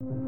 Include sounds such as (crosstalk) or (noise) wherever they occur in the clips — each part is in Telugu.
you.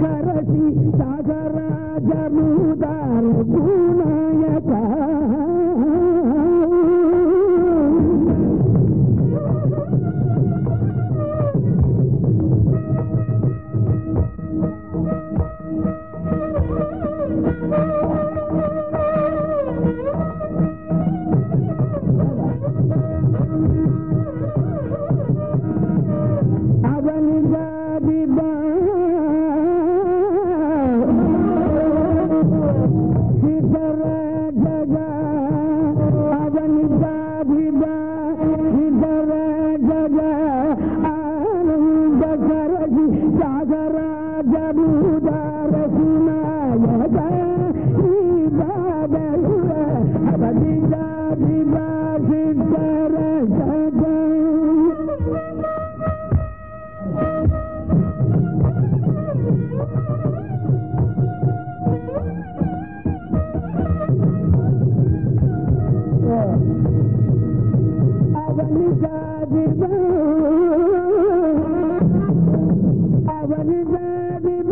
దరి సాగరాజముదారు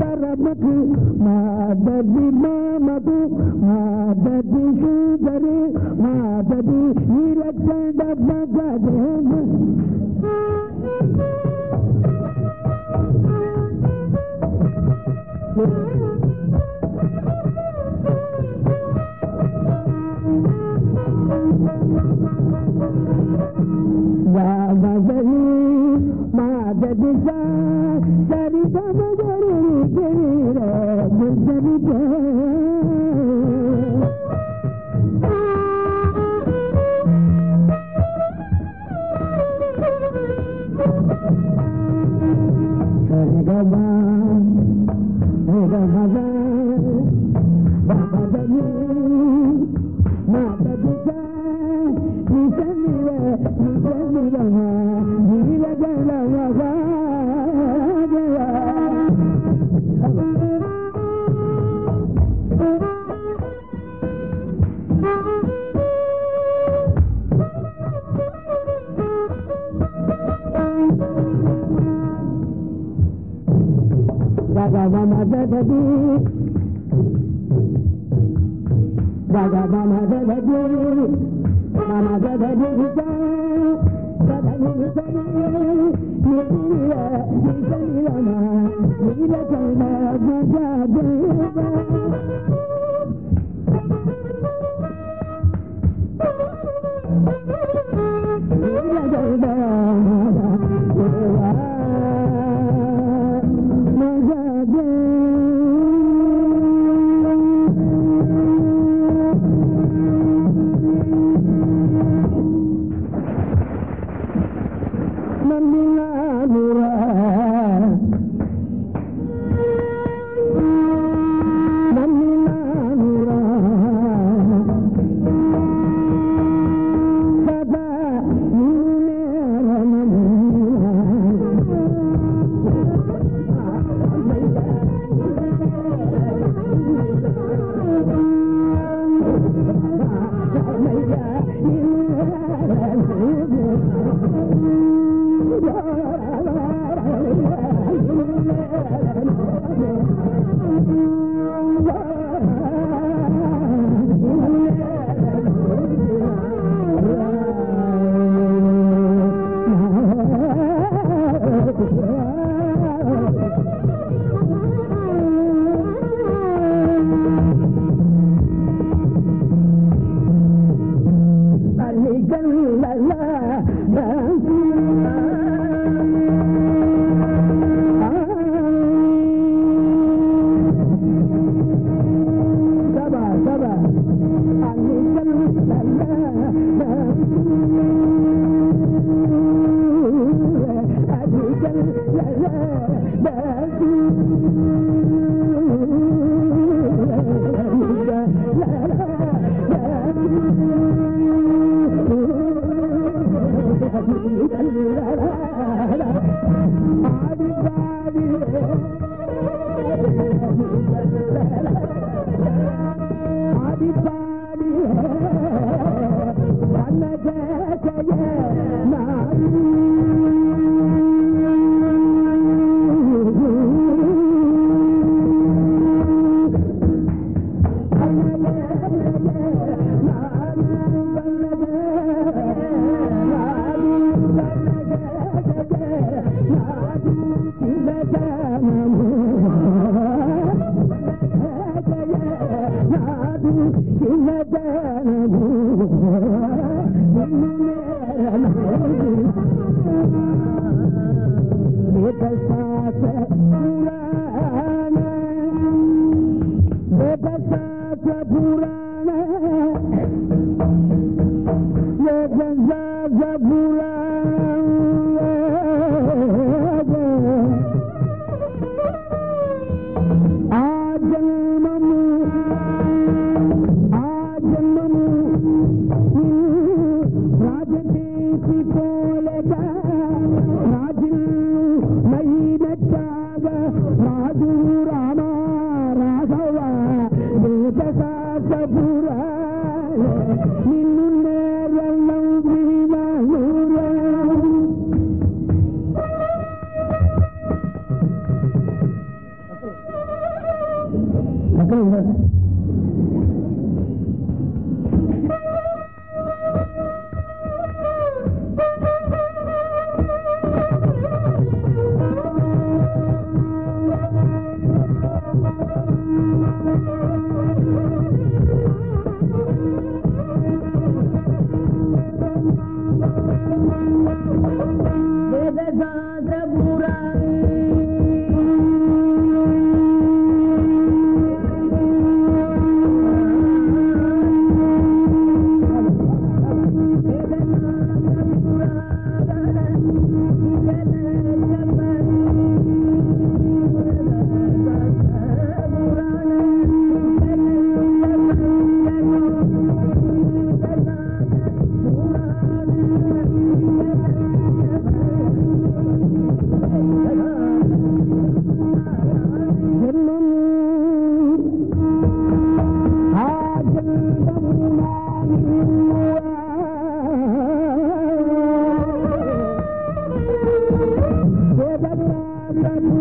మాదది మాదది మామకు మాదది సుందరి మాదది నీలకండ మగదేవ. మాదది మాదది సరిత మగరి గుజరిత సరిగమా భగవమదీ భగవమదీ మమదీ నమ్మినానురా Oh, (laughs) సదా